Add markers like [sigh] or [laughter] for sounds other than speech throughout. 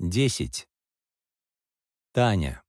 10. Таня.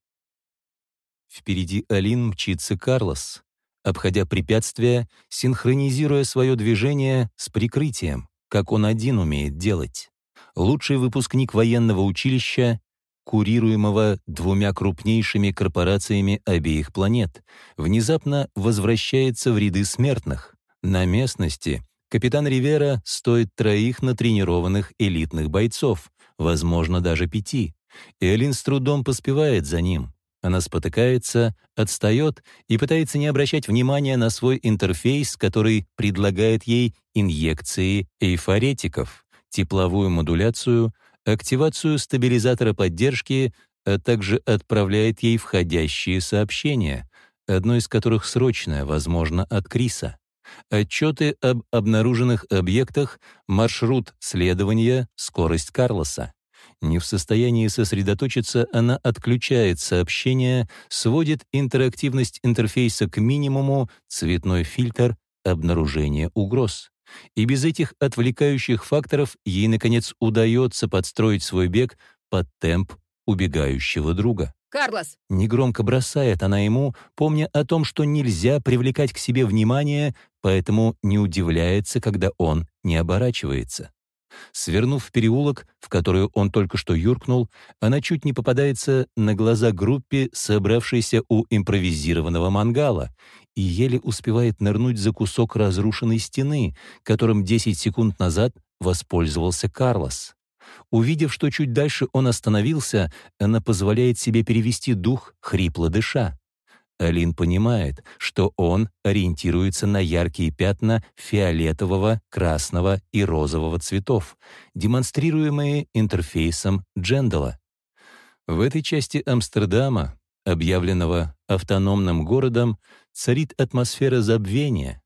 Впереди Алин мчится Карлос, обходя препятствия, синхронизируя свое движение с прикрытием, как он один умеет делать. Лучший выпускник военного училища, курируемого двумя крупнейшими корпорациями обеих планет, внезапно возвращается в ряды смертных. На местности капитан Ривера стоит троих натренированных элитных бойцов, возможно, даже пяти. Элин с трудом поспевает за ним. Она спотыкается, отстает и пытается не обращать внимания на свой интерфейс, который предлагает ей инъекции эйфоретиков, тепловую модуляцию, активацию стабилизатора поддержки, а также отправляет ей входящие сообщения, одно из которых срочное, возможно, от Криса. Отчеты об обнаруженных объектах, маршрут следования, скорость Карлоса. Не в состоянии сосредоточиться, она отключает сообщение, сводит интерактивность интерфейса к минимуму, цветной фильтр, обнаружение угроз. И без этих отвлекающих факторов ей, наконец, удается подстроить свой бег под темп убегающего друга. «Карлос!» Негромко бросает она ему, помня о том, что нельзя привлекать к себе внимание, поэтому не удивляется, когда он не оборачивается. Свернув в переулок, в который он только что юркнул, она чуть не попадается на глаза группе, собравшейся у импровизированного мангала, и еле успевает нырнуть за кусок разрушенной стены, которым 10 секунд назад воспользовался Карлос. Увидев, что чуть дальше он остановился, она позволяет себе перевести дух, хрипло дыша. Алин понимает, что он ориентируется на яркие пятна фиолетового, красного и розового цветов, демонстрируемые интерфейсом Джендала. В этой части Амстердама, объявленного автономным городом, царит атмосфера забвения.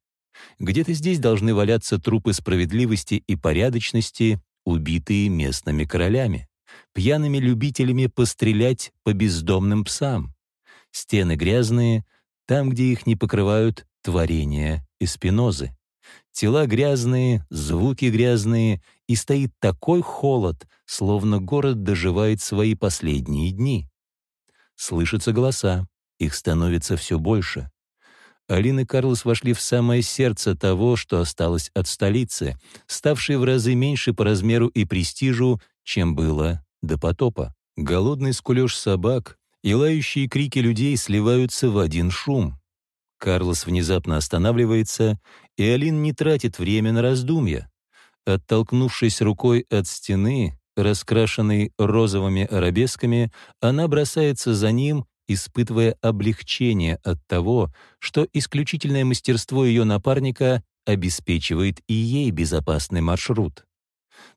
Где-то здесь должны валяться трупы справедливости и порядочности, убитые местными королями, пьяными любителями пострелять по бездомным псам. Стены грязные, там, где их не покрывают творения и спинозы. Тела грязные, звуки грязные, и стоит такой холод, словно город доживает свои последние дни. Слышатся голоса, их становится все больше. Алина и Карлос вошли в самое сердце того, что осталось от столицы, ставшей в разы меньше по размеру и престижу, чем было до потопа. Голодный скулёж собак и лающие крики людей сливаются в один шум. Карлос внезапно останавливается, и Алин не тратит время на раздумья. Оттолкнувшись рукой от стены, раскрашенной розовыми арабесками, она бросается за ним испытывая облегчение от того, что исключительное мастерство ее напарника обеспечивает и ей безопасный маршрут.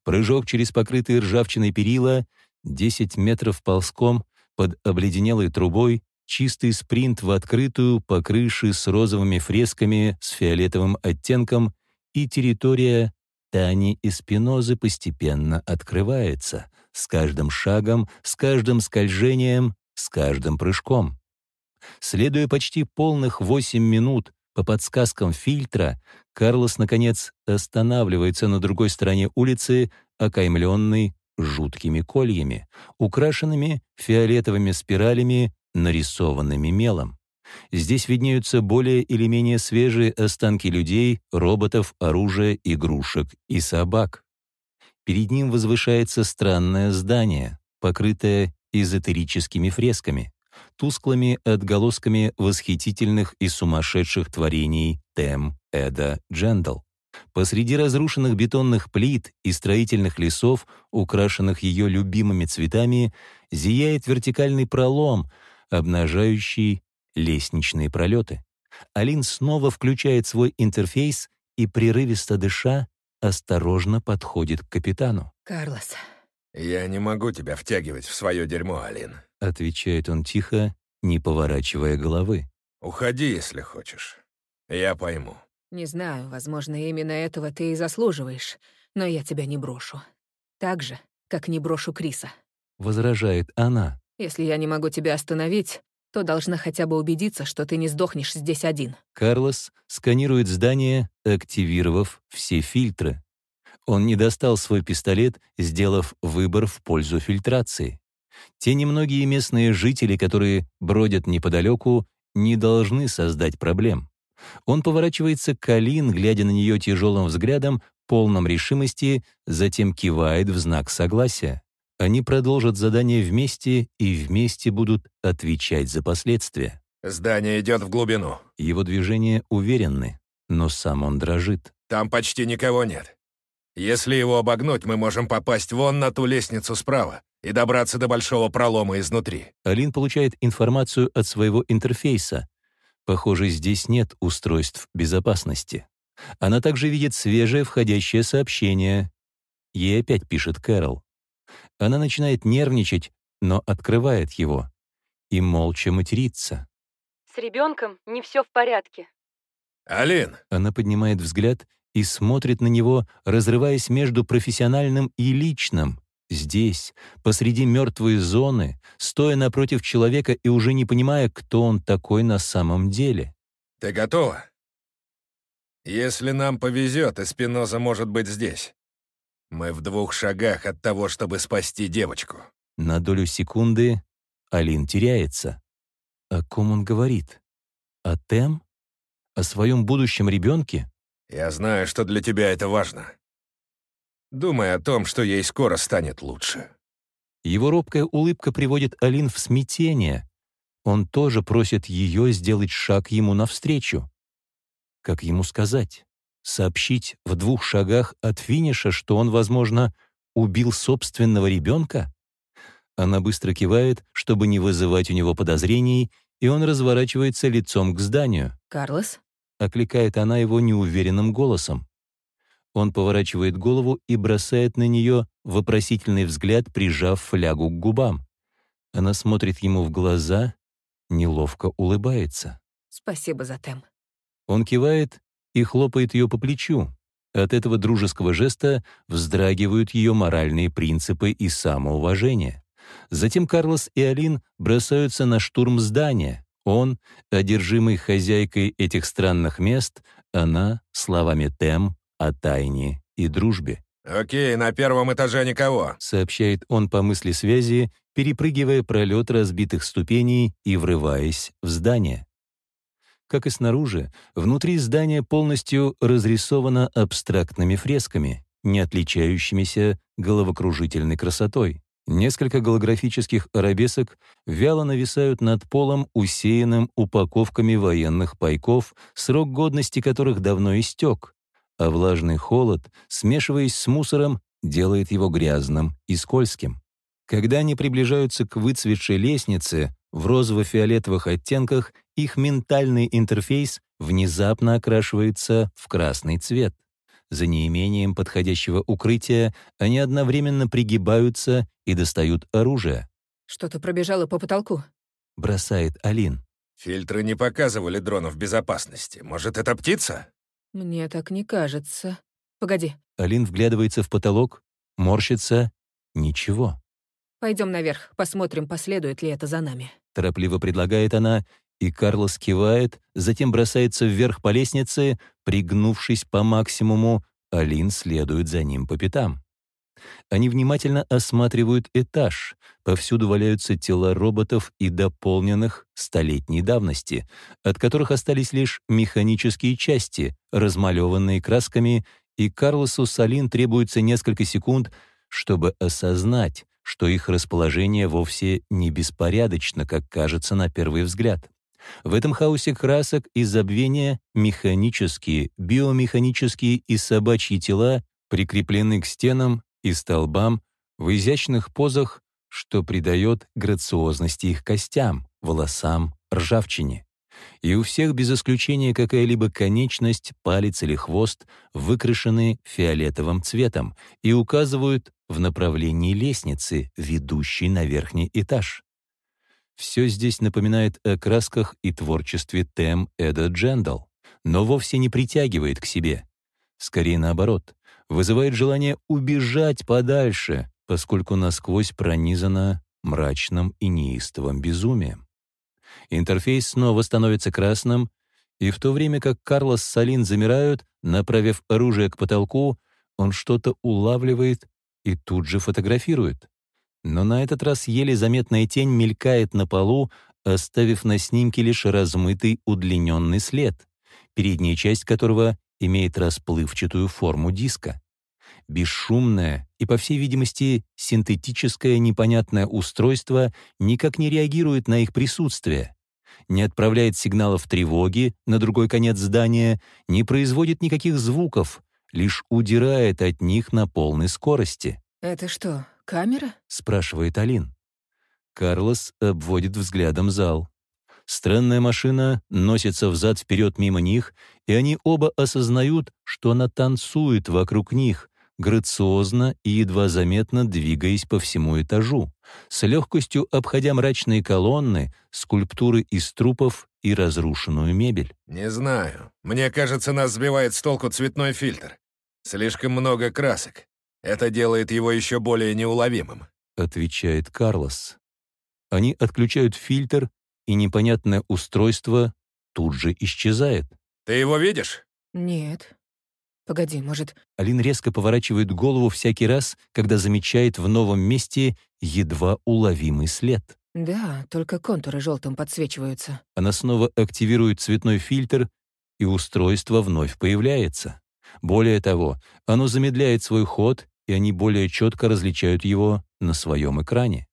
Прыжок через покрытые ржавчиной перила, 10 метров ползком под обледенелой трубой, чистый спринт в открытую по крыше с розовыми фресками с фиолетовым оттенком и территория Тани и Спинозы постепенно открывается, с каждым шагом, с каждым скольжением с каждым прыжком. Следуя почти полных 8 минут по подсказкам фильтра, Карлос, наконец, останавливается на другой стороне улицы, окаймленной жуткими кольями, украшенными фиолетовыми спиралями, нарисованными мелом. Здесь виднеются более или менее свежие останки людей, роботов, оружия, игрушек и собак. Перед ним возвышается странное здание, покрытое эзотерическими фресками, тусклыми отголосками восхитительных и сумасшедших творений Тем Эда Джендал. Посреди разрушенных бетонных плит и строительных лесов, украшенных ее любимыми цветами, зияет вертикальный пролом, обнажающий лестничные пролеты. Алин снова включает свой интерфейс и, прерывисто дыша, осторожно подходит к капитану. «Карлос, «Я не могу тебя втягивать в свое дерьмо, Алин», — отвечает он тихо, не поворачивая головы. «Уходи, если хочешь. Я пойму». не знаю, возможно, именно этого ты и заслуживаешь, но я тебя не брошу. Так же, как не брошу Криса. Возражает она. Если я не могу тебя остановить, то должна хотя бы убедиться, что ты не сдохнешь здесь один. Карлос сканирует здание, активировав все фильтры. Он не достал свой пистолет, сделав выбор в пользу фильтрации. Те немногие местные жители, которые бродят неподалеку, не должны создать проблем. Он поворачивается к Алин, глядя на нее тяжелым взглядом, полном решимости, затем кивает в знак согласия. Они продолжат задание вместе и вместе будут отвечать за последствия. «Здание идет в глубину». Его движения уверенны, но сам он дрожит. «Там почти никого нет. Если его обогнуть, мы можем попасть вон на ту лестницу справа и добраться до большого пролома изнутри». Алин получает информацию от своего интерфейса. Похоже, здесь нет устройств безопасности. Она также видит свежее входящее сообщение. Ей опять пишет Кэрол. Она начинает нервничать, но открывает его и молча матерится. «С ребенком не все в порядке». «Алин!» Она поднимает взгляд и смотрит на него, разрываясь между профессиональным и личным. Здесь, посреди мертвой зоны, стоя напротив человека и уже не понимая, кто он такой на самом деле. «Ты готова? Если нам повезет, Эспиноза может быть здесь. Мы в двух шагах от того, чтобы спасти девочку». На долю секунды Алин теряется. О ком он говорит? О Тем? О своем будущем ребенке? «Я знаю, что для тебя это важно. Думай о том, что ей скоро станет лучше». Его робкая улыбка приводит Алин в смятение. Он тоже просит ее сделать шаг ему навстречу. Как ему сказать? Сообщить в двух шагах от финиша, что он, возможно, убил собственного ребенка? Она быстро кивает, чтобы не вызывать у него подозрений, и он разворачивается лицом к зданию. «Карлос?» — окликает она его неуверенным голосом. Он поворачивает голову и бросает на нее вопросительный взгляд, прижав флягу к губам. Она смотрит ему в глаза, неловко улыбается. «Спасибо за тем». Он кивает и хлопает ее по плечу. От этого дружеского жеста вздрагивают ее моральные принципы и самоуважение. Затем Карлос и Алин бросаются на штурм здания. Он, одержимый хозяйкой этих странных мест, она — словами Тем о тайне и дружбе. «Окей, на первом этаже никого», — сообщает он по мысли связи, перепрыгивая пролет разбитых ступеней и врываясь в здание. Как и снаружи, внутри здание полностью разрисовано абстрактными фресками, не отличающимися головокружительной красотой. Несколько голографических арабесок вяло нависают над полом, усеянным упаковками военных пайков, срок годности которых давно истек, а влажный холод, смешиваясь с мусором, делает его грязным и скользким. Когда они приближаются к выцветшей лестнице, в розово-фиолетовых оттенках их ментальный интерфейс внезапно окрашивается в красный цвет. За неимением подходящего укрытия они одновременно пригибаются и достают оружие. «Что-то пробежало по потолку», — бросает Алин. «Фильтры не показывали дронов безопасности. Может, это птица?» «Мне так не кажется. Погоди». Алин вглядывается в потолок, морщится. Ничего. Пойдем наверх, посмотрим, последует ли это за нами. Торопливо предлагает она, и Карлос кивает, затем бросается вверх по лестнице, пригнувшись по максимуму, Алин следует за ним по пятам. Они внимательно осматривают этаж. Повсюду валяются тела роботов и дополненных столетней давности, от которых остались лишь механические части, размалеванные красками, и Карлосу Салин требуется несколько секунд, чтобы осознать, что их расположение вовсе не беспорядочно, как кажется на первый взгляд. В этом хаосе красок и забвения механические, биомеханические и собачьи тела прикреплены к стенам и столбам в изящных позах, что придает грациозности их костям, волосам, ржавчине. И у всех без исключения какая-либо конечность, палец или хвост выкрашены фиолетовым цветом и указывают в направлении лестницы, ведущей на верхний этаж. Все здесь напоминает о красках и творчестве Тем Эда Джендал, но вовсе не притягивает к себе. Скорее наоборот, вызывает желание убежать подальше, поскольку насквозь пронизано мрачным и неистовым безумием. Интерфейс снова становится красным, и в то время как Карлос с Салин замирают, направив оружие к потолку, Он что-то улавливает и тут же фотографирует. Но на этот раз еле заметная тень мелькает на полу, оставив на снимке лишь размытый удлиненный след, передняя часть которого имеет расплывчатую форму диска. Бесшумное и, по всей видимости, синтетическое непонятное устройство никак не реагирует на их присутствие, не отправляет сигналов тревоги на другой конец здания, не производит никаких звуков, лишь удирает от них на полной скорости. «Это что, камера?» — спрашивает Алин. Карлос обводит взглядом зал. Странная машина носится взад-вперед мимо них, и они оба осознают, что она танцует вокруг них, грациозно и едва заметно двигаясь по всему этажу, с легкостью обходя мрачные колонны, скульптуры из трупов и разрушенную мебель. «Не знаю. Мне кажется, нас сбивает с толку цветной фильтр. Слишком много красок. Это делает его еще более неуловимым», — отвечает Карлос. Они отключают фильтр, и непонятное устройство тут же исчезает. «Ты его видишь?» «Нет», Погоди, может...» Алин резко поворачивает голову всякий раз, когда замечает в новом месте едва уловимый след. «Да, только контуры желтым подсвечиваются». Она снова активирует цветной фильтр, и устройство вновь появляется. Более того, оно замедляет свой ход, и они более четко различают его на своем экране.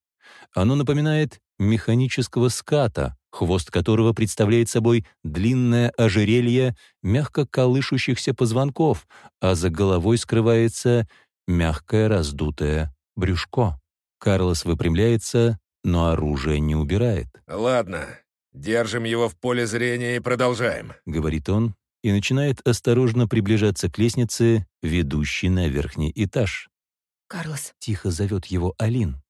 Оно напоминает механического ската, хвост которого представляет собой длинное ожерелье мягко колышущихся позвонков, а за головой скрывается мягкое раздутое брюшко. Карлос выпрямляется, но оружие не убирает. «Ладно, держим его в поле зрения и продолжаем», — говорит он и начинает осторожно приближаться к лестнице, ведущей на верхний этаж. «Карлос», — тихо зовет его Алин.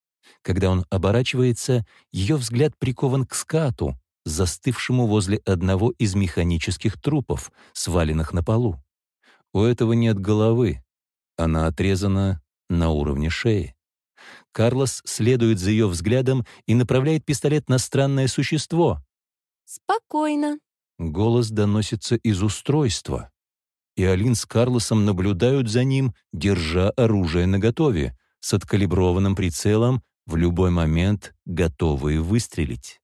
Когда он оборачивается, ее взгляд прикован к скату, застывшему возле одного из механических трупов, сваленных на полу. У этого нет головы. Она отрезана на уровне шеи. Карлос следует за ее взглядом и направляет пистолет на странное существо. «Спокойно». Голос доносится из устройства. И Алин с Карлосом наблюдают за ним, держа оружие наготове, с откалиброванным прицелом в любой момент готовые выстрелить.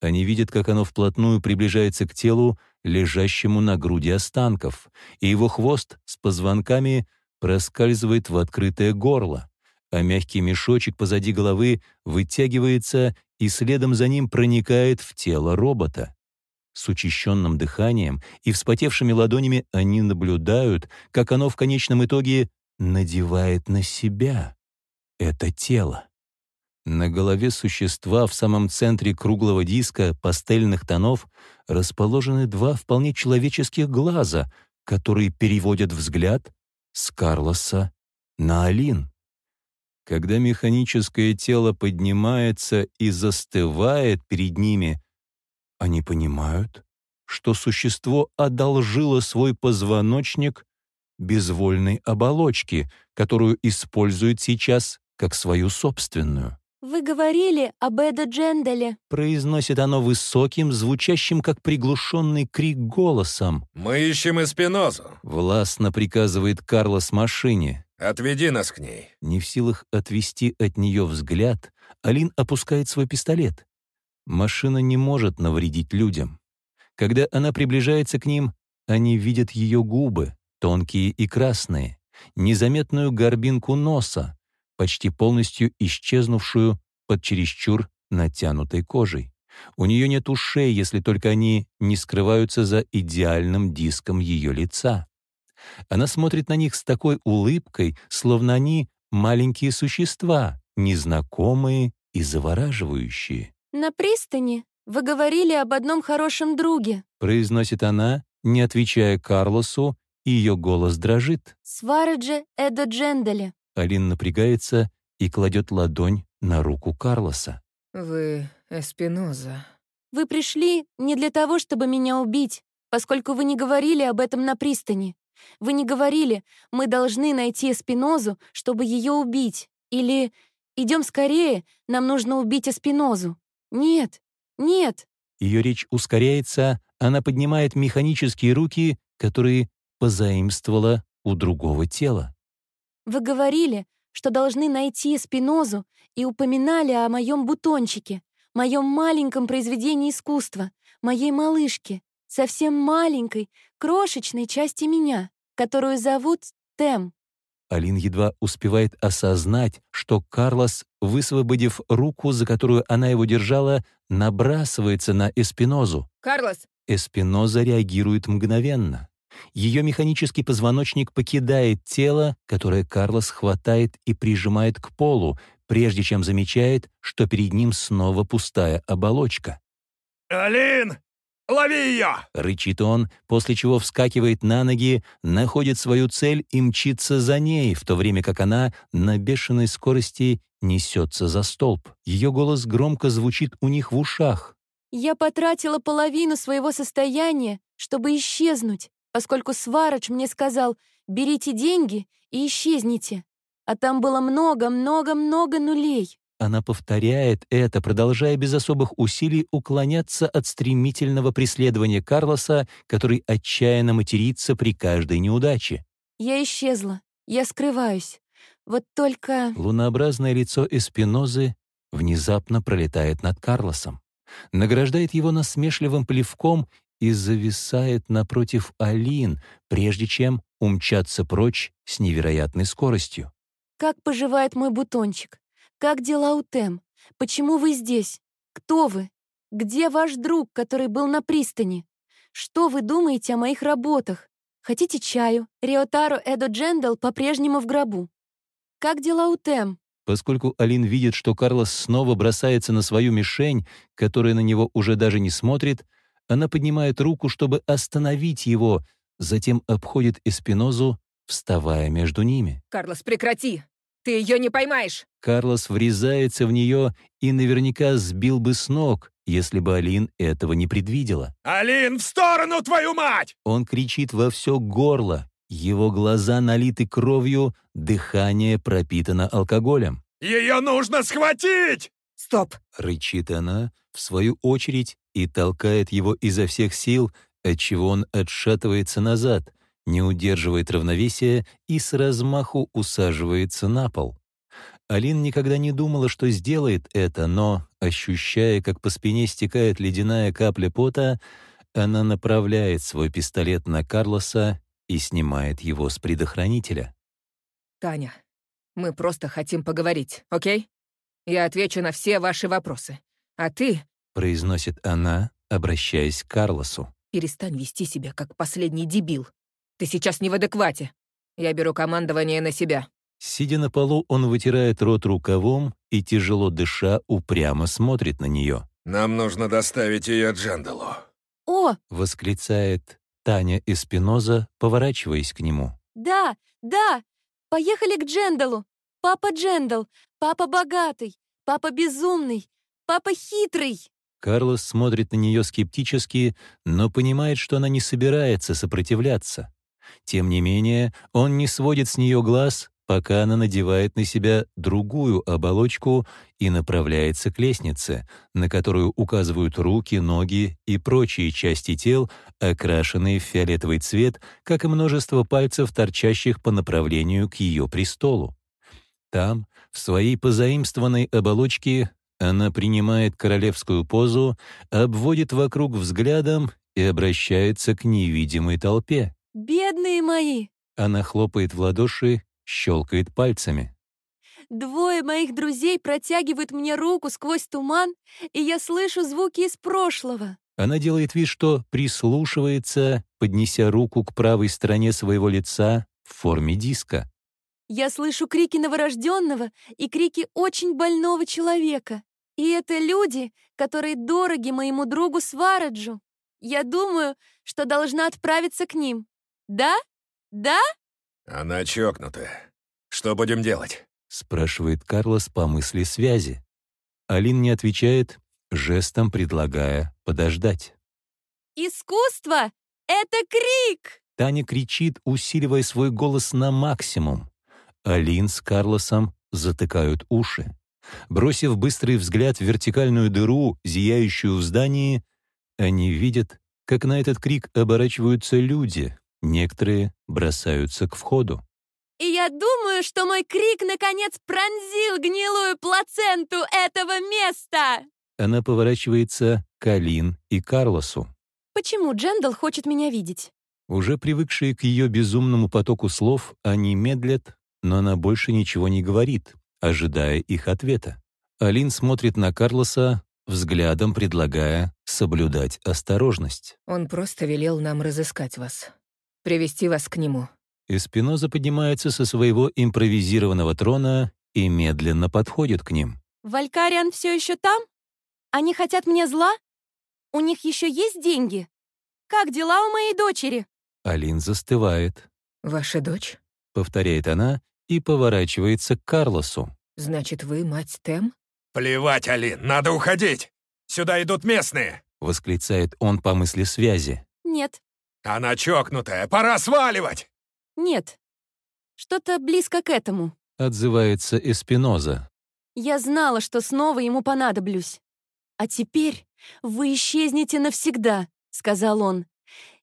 Они видят, как оно вплотную приближается к телу, лежащему на груди останков, и его хвост с позвонками проскальзывает в открытое горло, а мягкий мешочек позади головы вытягивается и следом за ним проникает в тело робота. С учащенным дыханием и вспотевшими ладонями они наблюдают, как оно в конечном итоге надевает на себя это тело. На голове существа в самом центре круглого диска пастельных тонов расположены два вполне человеческих глаза, которые переводят взгляд с Карлоса на Алин. Когда механическое тело поднимается и застывает перед ними, они понимают, что существо одолжило свой позвоночник безвольной оболочки, которую использует сейчас как свою собственную. «Вы говорили об Эда Дженделе», — произносит оно высоким, звучащим как приглушенный крик голосом. «Мы ищем Эспинозу», — властно приказывает Карлос машине. «Отведи нас к ней». Не в силах отвести от нее взгляд, Алин опускает свой пистолет. Машина не может навредить людям. Когда она приближается к ним, они видят ее губы, тонкие и красные, незаметную горбинку носа, почти полностью исчезнувшую под чересчур натянутой кожей. У нее нет ушей, если только они не скрываются за идеальным диском ее лица. Она смотрит на них с такой улыбкой, словно они маленькие существа, незнакомые и завораживающие. «На пристани вы говорили об одном хорошем друге», произносит она, не отвечая Карлосу, и ее голос дрожит. «Сварадже Эда Дженделе». Алин напрягается и кладет ладонь на руку Карлоса. «Вы Эспиноза». «Вы пришли не для того, чтобы меня убить, поскольку вы не говорили об этом на пристани. Вы не говорили, мы должны найти Эспинозу, чтобы ее убить. Или идем скорее, нам нужно убить Эспинозу. Нет, нет». Ее речь ускоряется, она поднимает механические руки, которые позаимствовала у другого тела. Вы говорили, что должны найти Спинозу и упоминали о моем бутончике, моем маленьком произведении искусства, моей малышке, совсем маленькой, крошечной части меня, которую зовут Тем. Алин едва успевает осознать, что Карлос, высвободив руку, за которую она его держала, набрасывается на Эспинозу. «Карлос!» Эспиноза реагирует мгновенно. Ее механический позвоночник покидает тело, которое Карлос хватает и прижимает к полу, прежде чем замечает, что перед ним снова пустая оболочка. «Алин, лови ее!» — рычит он, после чего вскакивает на ноги, находит свою цель и мчится за ней, в то время как она на бешеной скорости несется за столб. Ее голос громко звучит у них в ушах. Я потратила половину своего состояния, чтобы исчезнуть, поскольку Сварадж мне сказал «берите деньги и исчезните». А там было много-много-много нулей. Она повторяет это, продолжая без особых усилий уклоняться от стремительного преследования Карлоса, который отчаянно матерится при каждой неудаче. Я исчезла. Я скрываюсь. Вот только... Лунообразное лицо Эспинозы внезапно пролетает над Карлосом, награждает его насмешливым плевком и зависает напротив Алин, прежде чем умчаться прочь с невероятной скоростью. Как поживает мой бутончик? Как дела у Тем? Почему вы здесь? Кто вы? Где ваш друг, который был на пристани? Что вы думаете о моих работах? Хотите чаю? Риотаро Эдо Джендал по-прежнему в гробу. Как дела у Тем? Поскольку Алин видит, что Карлос снова бросается на свою мишень, которая на него уже даже не смотрит, она поднимает руку, чтобы остановить его, затем обходит Эспинозу, вставая между ними. «Карлос, прекрати! Ты ее не поймаешь!» Карлос врезается в нее и наверняка сбил бы с ног, если бы Алин этого не предвидела. «Алин, в сторону, твою мать!» Он кричит во все горло. Его глаза налиты кровью, дыхание пропитано алкоголем. «Ее нужно схватить!» «Стоп!» — рычит она, в свою очередь, и толкает его изо всех сил, отчего он отшатывается назад, не удерживает равновесия и с размаху усаживается на пол. Алин никогда не думала, что сделает это, но, ощущая, как по спине стекает ледяная капля пота, она направляет свой пистолет на Карлоса и снимает его с предохранителя. «Таня, мы просто хотим поговорить, окей? Я отвечу на все ваши вопросы. А ты произносит она, обращаясь к Карлосу. перестань вести себя как последний дебил. Ты сейчас не в адеквате. Я беру командование на себя». Сидя на полу, он вытирает рот рукавом и, тяжело дыша, упрямо смотрит на нее. «Нам нужно доставить ее Джандалу». О, Восклицает Таня Эспиноза, поворачиваясь к нему. да, да! Поехали к Джендалу! Папа Джендал, папа богатый, папа безумный, папа хитрый. Карлос смотрит на нее скептически, но понимает, что она не собирается сопротивляться. Тем не менее, он не сводит с нее глаз, пока она надевает на себя другую оболочку и направляется к лестнице, на которую указывают руки, ноги и прочие части тел, окрашенные в фиолетовый цвет, как и множество пальцев, торчащих по направлению к ее престолу. Там, в своей позаимствованной оболочке, она принимает королевскую позу, обводит вокруг взглядом и обращается к невидимой толпе. Бедные мои! Она хлопает в ладоши, щелкает пальцами. Двое моих друзей протягивают мне руку сквозь туман, и я слышу звуки из прошлого. Она делает вид, что прислушивается, поднеся руку к правой стороне своего лица в форме диска. Я слышу крики новорожденного и крики очень больного человека. И это люди, которые дороги моему другу Свараджу. Я думаю, что должна отправиться к ним. Да? Да? «Она чокнутая. Что будем делать?» — спрашивает Карлос по мысли связи. Алин не отвечает, жестом предлагая подождать. Искусство — это крик! Таня кричит, усиливая свой голос на максимум. Алин с Карлосом затыкают уши. Бросив быстрый взгляд в вертикальную дыру, зияющую в здании, они видят, как на этот крик оборачиваются люди, некоторые бросаются к входу. И я думаю, что мой крик наконец пронзил гнилую плаценту этого места. Она поворачивается к Алин и Карлосу. Почему Джендал хочет меня видеть? Уже привыкшие к ее безумному потоку слов, они медлят, но она больше ничего не говорит, ожидая их ответа. Алин смотрит на Карлоса, взглядом предлагая соблюдать осторожность. Он просто велел нам разыскать вас. Привести вас к нему. Эспиноза поднимается со своего импровизированного трона и медленно подходит к ним. Валькариан все еще там? Они хотят мне зла? У них еще есть деньги? Как дела у моей дочери? Алин застывает. Ваша дочь? Повторяет она и поворачивается к Карлосу. Значит, вы мать Тем? «Плевать, Алин, надо уходить! Сюда идут местные!» Восклицает он по мысли связи. Нет, «Она чокнутая, пора сваливать!» нет. Что-то близко к этому. Отзывается Эспиноза. Я знала, что снова ему понадоблюсь. «А теперь вы исчезнете навсегда», — сказал он.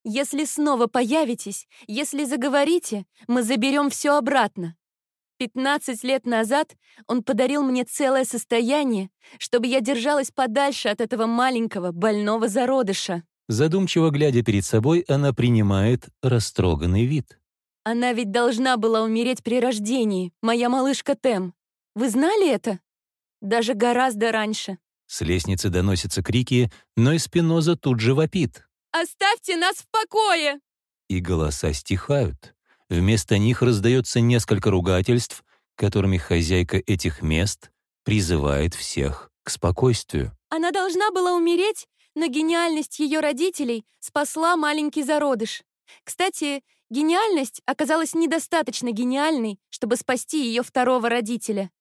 «Если снова появитесь, если заговорите, мы заберем все обратно. Пятнадцать лет назад он подарил мне целое состояние, чтобы я держалась подальше от этого маленького больного зародыша. Задумчиво глядя перед собой, она принимает растроганный вид. Она ведь должна была умереть при рождении, моя малышка Тем. Вы знали это? Даже гораздо раньше. С лестницы доносятся крики, но Эспиноза тут же вопит. «Оставьте нас в покое!» И голоса стихают. Вместо них раздается несколько ругательств, которыми хозяйка этих мест призывает всех к спокойствию. Она должна была умереть, но гениальность ее родителей спасла маленький зародыш. Кстати, гениальность оказалась недостаточно гениальной, чтобы спасти ее второго родителя.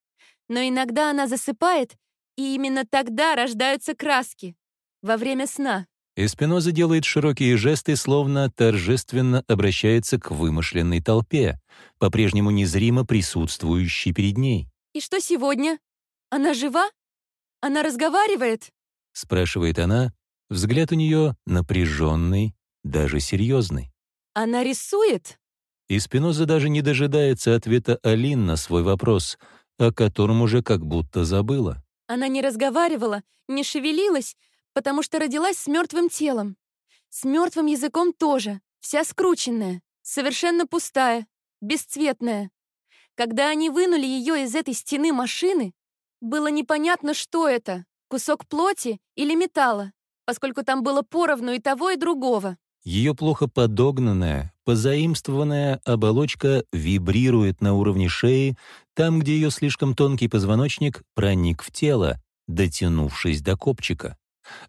Но иногда она засыпает, и именно тогда рождаются краски. Во время сна. Эспиноза делает широкие жесты, словно торжественно обращается к вымышленной толпе, по-прежнему незримо присутствующей перед ней. «И что сегодня? Она жива? Она разговаривает?» — спрашивает она. Взгляд у нее напряженный, даже серьезный. «Она рисует?» И Спиноза даже не дожидается ответа Алин на свой вопрос, о котором уже как будто забыла. Она не разговаривала, не шевелилась, потому что родилась с мертвым телом. С мертвым языком тоже, вся скрученная, совершенно пустая, бесцветная. Когда они вынули ее из этой стены машины, было непонятно, что это — кусок плоти или металла, поскольку там было поровну и того, и другого. Ее плохо подогнанная, позаимствованная оболочка вибрирует на уровне шеи, там, где ее слишком тонкий позвоночник проник в тело, дотянувшись до копчика.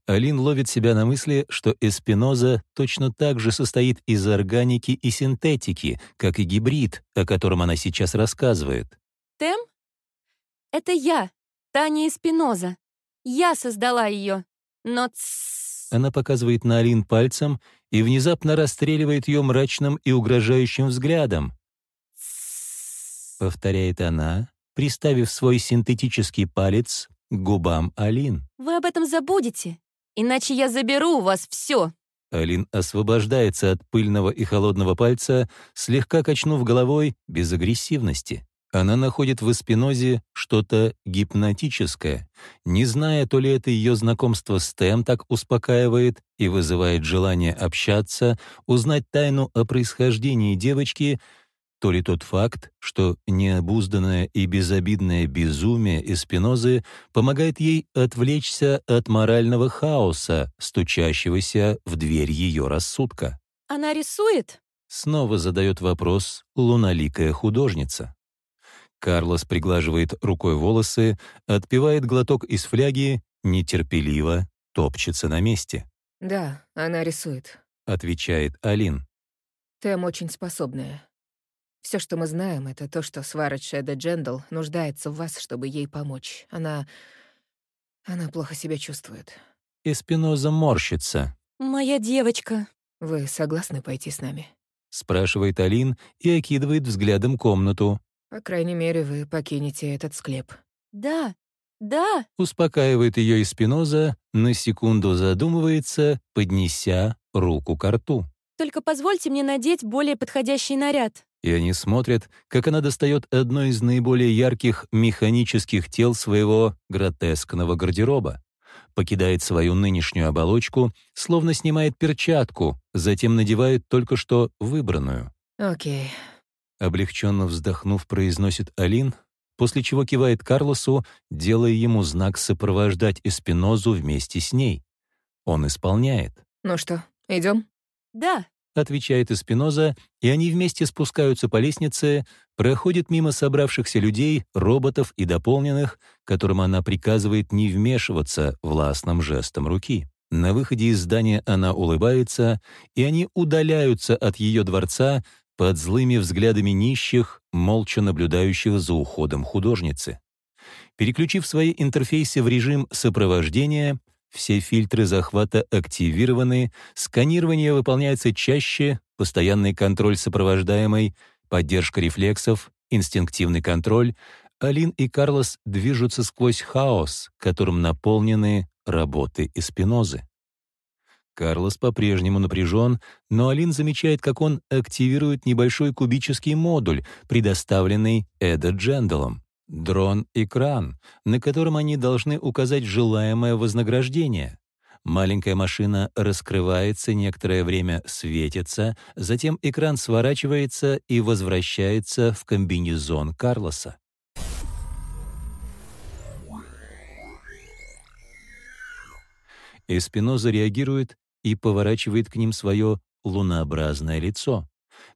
Алин ловит себя на мысли, что эспиноза точно так же состоит из органики и синтетики, как и гибрид, о котором она сейчас рассказывает. Тем? Это я, Таня Эспиноза. Я создала ее. Но тссс. Она показывает на Алин пальцем и внезапно расстреливает ее мрачным и угрожающим взглядом. Повторяет она, приставив свой синтетический палец к губам Алин. Вы об этом забудете, иначе я заберу у вас все. Алин освобождается от пыльного и холодного пальца, слегка качнув головой без агрессивности. Она находит в эспинозе что-то гипнотическое, не зная, то ли это ее знакомство с Тем так успокаивает и вызывает желание общаться, узнать тайну о происхождении девочки, то ли тот факт, что необузданное и безобидное безумие эспинозы помогает ей отвлечься от морального хаоса, стучащегося в дверь ее рассудка. Она рисует? Снова задает вопрос луналикая художница. Карлос приглаживает рукой волосы, отпивает глоток из фляги, нетерпеливо топчется на месте. Да, она рисует. Отвечает Алин. Тем очень способная. Все, что мы знаем, это то, что Сварет Шеда Джендал нуждается в вас, чтобы ей помочь. Она... Она плохо себя чувствует. Эспиноза морщится. Моя девочка. Вы согласны пойти с нами? Спрашивает Алин и окидывает взглядом комнату. По крайней мере, вы покинете этот склеп. Да, да. Успокаивает ее Эспиноза, на секунду задумывается, поднеся руку к рту. Только позвольте мне надеть более подходящий наряд». И они смотрят, как она достает одно из наиболее ярких механических тел своего гротескного гардероба, покидает свою нынешнюю оболочку, словно снимает перчатку, затем надевает только что выбранную. Окей. Облегченно вздохнув, произносит Алин, после чего кивает Карлосу, делая ему знак сопровождать Эспинозу вместе с ней. Он исполняет. Ну что, идем? «Да», Отвечает Эспиноза, и они вместе спускаются по лестнице, проходят мимо собравшихся людей, роботов и дополненных, которым она приказывает не вмешиваться властным жестом руки. На выходе из здания она улыбается, и они удаляются от ее дворца под злыми взглядами нищих, молча наблюдающих за уходом художницы. Переключив свои интерфейсы в режим сопровождения, все фильтры захвата активированы, сканирование выполняется чаще, постоянный контроль сопровождаемой, поддержка рефлексов, инстинктивный контроль. Алин и Карлос движутся сквозь хаос, которым наполнены работы и спинозы. Карлос по-прежнему напряжен, но Алин замечает, как он активирует небольшой кубический модуль, предоставленный Эда Дженделом. Дрон-экран, на котором они должны указать желаемое вознаграждение. Маленькая машина раскрывается, некоторое время светится, затем экран сворачивается и возвращается в комбинезон Карлоса. Эспиноза реагирует и поворачивает к ним свое лунообразное лицо.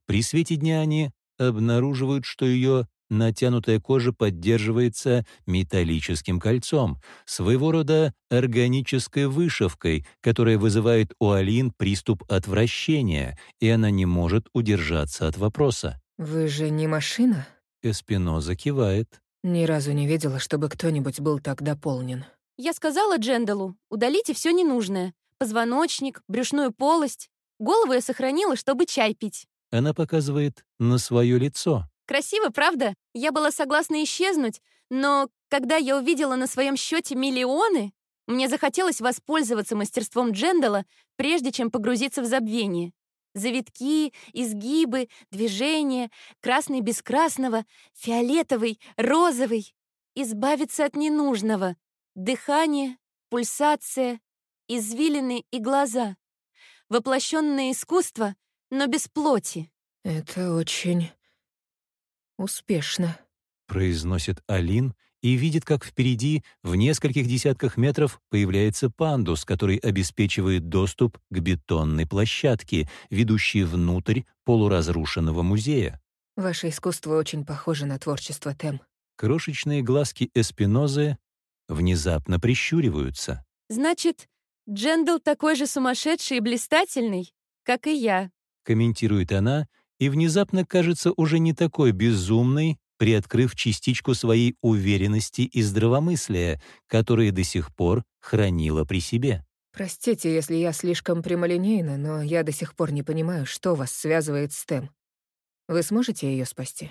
При свете дня они обнаруживают, что ее натянутая кожа поддерживается металлическим кольцом, своего рода органической вышивкой, которая вызывает у Алин приступ отвращения, и она не может удержаться от вопроса. Вы же не машина? Эспиноза кивает. Ни разу не видела, чтобы кто-нибудь был так дополнен. Я сказала Дженделу, удалите все ненужное. Позвоночник, брюшную полость. Голову я сохранила, чтобы чай пить. Она показывает на свое лицо. Красиво, правда? Я была согласна исчезнуть, но когда я увидела на своем счете миллионы, мне захотелось воспользоваться мастерством Джендала, прежде чем погрузиться в забвение. Завитки, изгибы, движения, красный без красного, фиолетовый, розовый. Избавиться от ненужного. Дыхание, пульсация, извилины и глаза. Воплощенное искусство, но без плоти. Это очень успешно. произносит Алин и видит, как впереди, в нескольких десятках метров, появляется пандус, который обеспечивает доступ к бетонной площадке, ведущей внутрь полуразрушенного музея. Ваше искусство очень похоже на творчество Тем. Крошечные глазки Эспинозы внезапно прищуриваются. Значит, Джендал такой же сумасшедший и блистательный, как и я. Комментирует она и внезапно кажется уже не такой безумной, приоткрыв частичку своей уверенности и здравомыслия, которые до сих пор хранила при себе. Простите, если я слишком прямолинейна, но я до сих пор не понимаю, что вас связывает с Тем. Вы сможете ее спасти?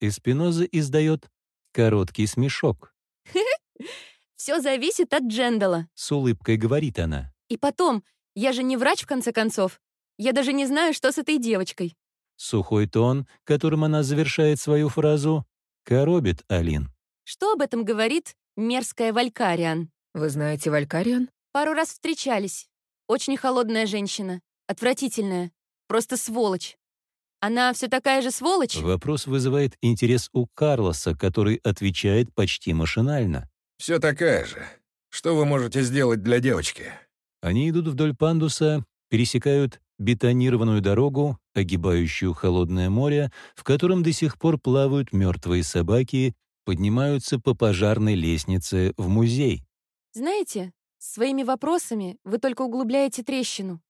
Эспиноза издает короткий смешок. [laughs] Все зависит от Джендала. С улыбкой говорит она. И потом, я же не врач, в конце концов. Я даже не знаю, что с этой девочкой. Сухой тон, которым она завершает свою фразу, коробит Алин. Что об этом говорит мерзкая Валькариан? Вы знаете Валькариан? Пару раз встречались. Очень холодная женщина. Отвратительная. Просто сволочь. Она все такая же сволочь? Вопрос вызывает интерес у Карлоса, который отвечает почти машинально. Все такая же. Что вы можете сделать для девочки? Они идут вдоль пандуса, пересекают бетонированную дорогу, огибающую холодное море, в котором до сих пор плавают мертвые собаки, поднимаются по пожарной лестнице в музей. Знаете, своими вопросами вы только углубляете трещину,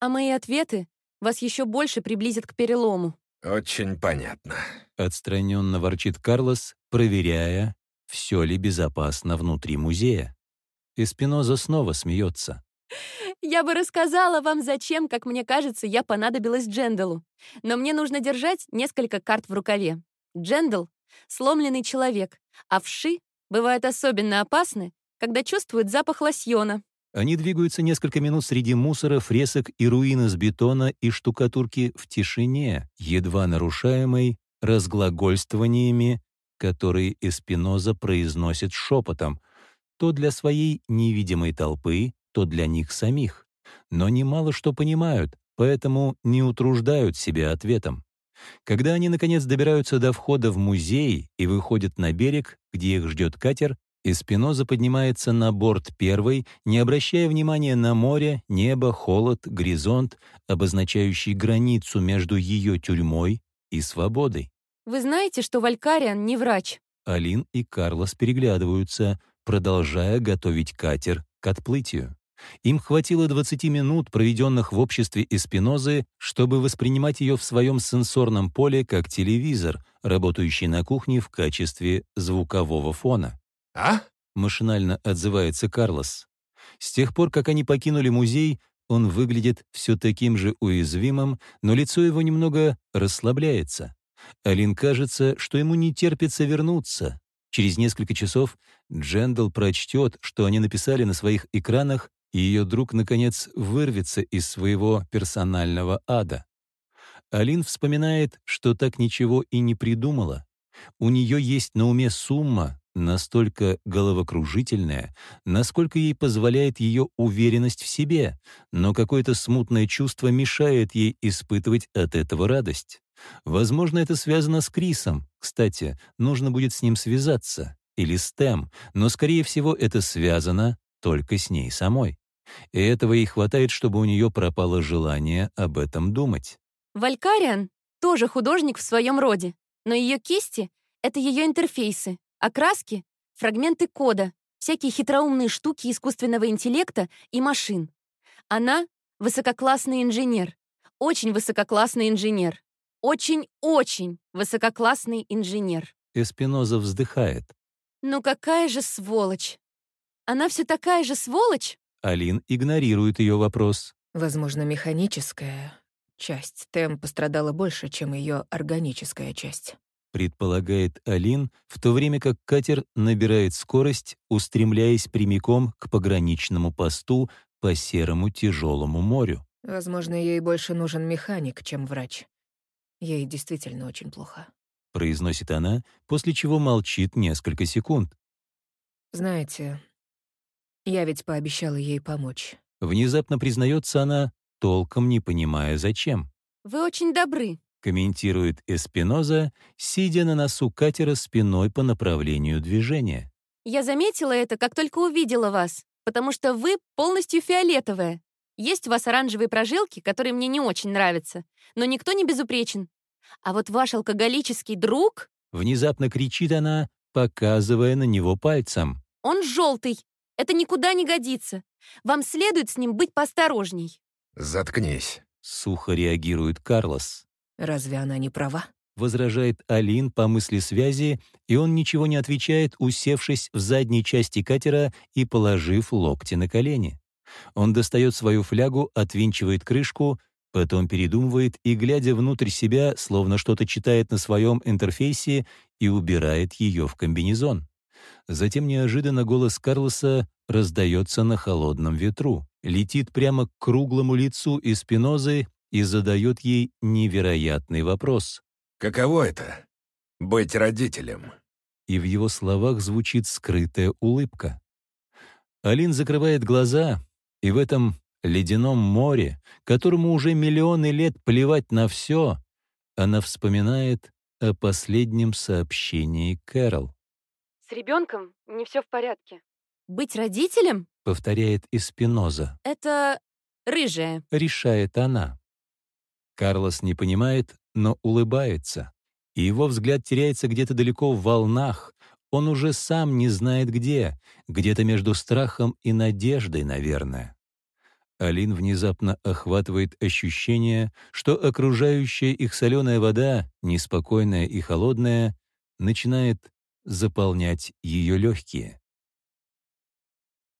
а мои ответы вас еще больше приблизят к перелому. Очень понятно. Отстраненно ворчит Карлос, проверяя, все ли безопасно внутри музея. Эспиноза снова смеется. Я бы рассказала вам, зачем, как мне кажется, я понадобилась Дженделу. Но мне нужно держать несколько карт в рукаве. Джендел — сломленный человек, а вши бывают особенно опасны, когда чувствуют запах лосьона. Они двигаются несколько минут среди мусора, фресок и руин из бетона и штукатурки в тишине, едва нарушаемой разглагольствованиями, которые Эспиноза произносит шепотом, то для своей невидимой толпы, то для них самих. Но немало что понимают, поэтому не утруждают себя ответом. Когда они, наконец, добираются до входа в музей и выходят на берег, где их ждет катер, Эспиноза поднимается на борт первой, не обращая внимания на море, небо, холод, горизонт, обозначающий границу между ее тюрьмой и свободой. Вы знаете, что Валькариан не врач? Алин и Карлос переглядываются, продолжая готовить катер к отплытию. Им хватило 20 минут, проведенных в обществе Эспинозы, чтобы воспринимать ее в своем сенсорном поле как телевизор, работающий на кухне в качестве звукового фона. А? Машинально отзывается Карлос. С тех пор, как они покинули музей, он выглядит все таким же уязвимым, но лицо его немного расслабляется. Алин кажется, что ему не терпится вернуться. Через несколько часов Джендал прочтет, что они написали на своих экранах, и ее друг, наконец, вырвется из своего персонального ада. Алин вспоминает, что так ничего и не придумала. У нее есть на уме сумма, настолько головокружительная, насколько ей позволяет ее уверенность в себе, но какое-то смутное чувство мешает ей испытывать от этого радость. Возможно, это связано с Крисом. Кстати, нужно будет с ним связаться. Или с Тем, но, скорее всего, это связано только с ней самой. И этого ей хватает, чтобы у нее пропало желание об этом думать. Валькариан тоже художник в своем роде, но ее кисти — это ее интерфейсы, а краски — фрагменты кода, всякие хитроумные штуки искусственного интеллекта и машин. Она — высококлассный инженер, очень высококлассный инженер, очень-очень высококлассный инженер. Эспиноза вздыхает. Ну какая же сволочь! Она все такая же сволочь? Алин игнорирует ее вопрос. Возможно, механическая часть Тем пострадала больше, чем ее органическая часть. Предполагает Алин, в то время как катер набирает скорость, устремляясь прямиком к пограничному посту по серому тяжелому морю. Возможно, ей больше нужен механик, чем врач. Ей действительно очень плохо. Произносит она, после чего молчит несколько секунд. Знаете, я ведь пообещала ей помочь. Внезапно признается она, толком не понимая, зачем. Вы очень добры. Комментирует Эспиноза, сидя на носу катера спиной по направлению движения. Я заметила это, как только увидела вас, потому что вы полностью фиолетовая. Есть у вас оранжевые прожилки, которые мне не очень нравятся, но никто не безупречен. А вот ваш алкоголический друг... Внезапно кричит она, показывая на него пальцем. Он желтый. Это никуда не годится. Вам следует с ним быть поосторожней. Заткнись. Сухо реагирует Карлос. Разве она не права? Возражает Алин по мысли связи, и он ничего не отвечает, усевшись в задней части катера и положив локти на колени. Он достает свою флягу, отвинчивает крышку, потом передумывает и, глядя внутрь себя, словно что-то читает на своем интерфейсе, и убирает ее в комбинезон. Затем неожиданно голос Карлоса раздается на холодном ветру, летит прямо к круглому лицу и спинозы и задает ей невероятный вопрос. «Каково это — быть родителем?» И в его словах звучит скрытая улыбка. Алин закрывает глаза, и в этом ледяном море, которому уже миллионы лет плевать на все, она вспоминает о последнем сообщении Кэрол. С ребенком не все в порядке. Быть родителем — повторяет Испиноза. — это рыжая. Решает она. Карлос не понимает, но улыбается. И его взгляд теряется где-то далеко в волнах. Он уже сам не знает где. Где-то между страхом и надеждой, наверное. Алин внезапно охватывает ощущение, что окружающая их соленая вода, неспокойная и холодная, начинает заполнять ее легкие.